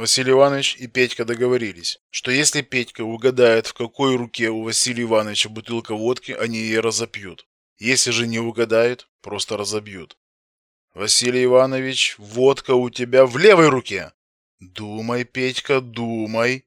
Василий Иванович и Петька договорились, что если Петька угадает, в какой руке у Василия Ивановича бутылка водки, они ее разопьют. Если же не угадает, просто разобьют. Василий Иванович, водка у тебя в левой руке. Думай, Петька, думай.